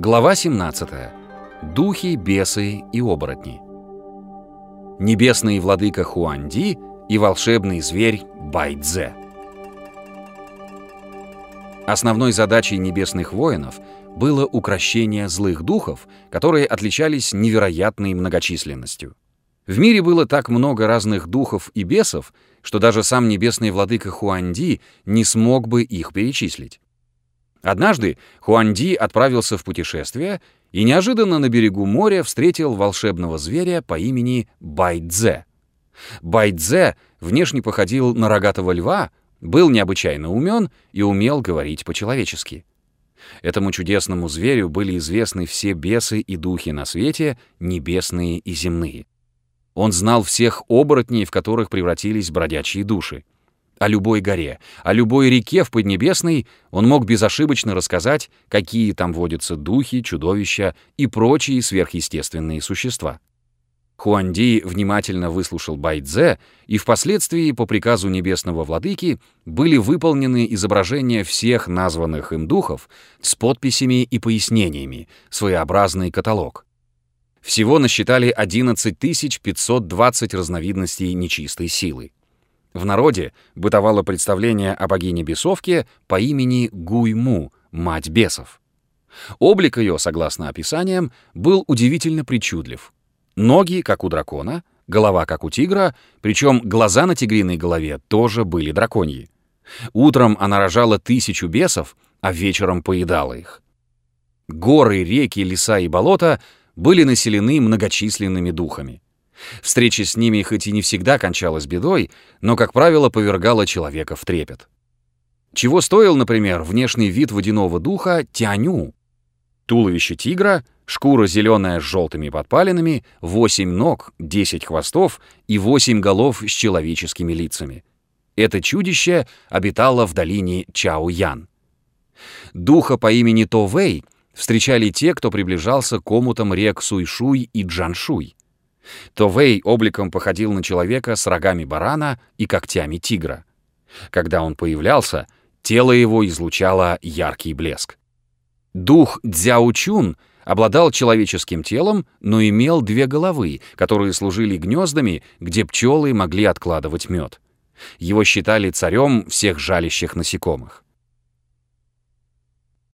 Глава 17. Духи, бесы и оборотни. Небесный владыка Хуанди и волшебный зверь Байдзе. Основной задачей небесных воинов было укрощение злых духов, которые отличались невероятной многочисленностью. В мире было так много разных духов и бесов, что даже сам небесный владыка Хуанди не смог бы их перечислить. Однажды Хуанди отправился в путешествие и неожиданно на берегу моря встретил волшебного зверя по имени Байдзе. Байдзе внешне походил на рогатого льва, был необычайно умен и умел говорить по-человечески. Этому чудесному зверю были известны все бесы и духи на свете, небесные и земные. Он знал всех оборотней, в которых превратились бродячие души о любой горе, о любой реке в Поднебесной он мог безошибочно рассказать, какие там водятся духи, чудовища и прочие сверхъестественные существа. Хуанди внимательно выслушал Байдзе, и впоследствии по приказу небесного владыки были выполнены изображения всех названных им духов с подписями и пояснениями, своеобразный каталог. Всего насчитали 11 520 разновидностей нечистой силы. В народе бытовало представление о богине-бесовке по имени Гуйму, мать бесов. Облик ее, согласно описаниям, был удивительно причудлив. Ноги, как у дракона, голова, как у тигра, причем глаза на тигриной голове тоже были драконьи. Утром она рожала тысячу бесов, а вечером поедала их. Горы, реки, леса и болота были населены многочисленными духами. Встреча с ними хоть и не всегда кончалась бедой, но, как правило, повергала человека в трепет. Чего стоил, например, внешний вид водяного духа Тяню? Туловище тигра, шкура зеленая с желтыми подпалинами, восемь ног, десять хвостов и восемь голов с человеческими лицами. Это чудище обитало в долине Чао-Ян. Духа по имени Товэй встречали те, кто приближался к омутам рек Суйшуй и Джаншуй то Вэй обликом походил на человека с рогами барана и когтями тигра. Когда он появлялся, тело его излучало яркий блеск. Дух Дзяучун обладал человеческим телом, но имел две головы, которые служили гнездами, где пчелы могли откладывать мед. Его считали царем всех жалящих насекомых.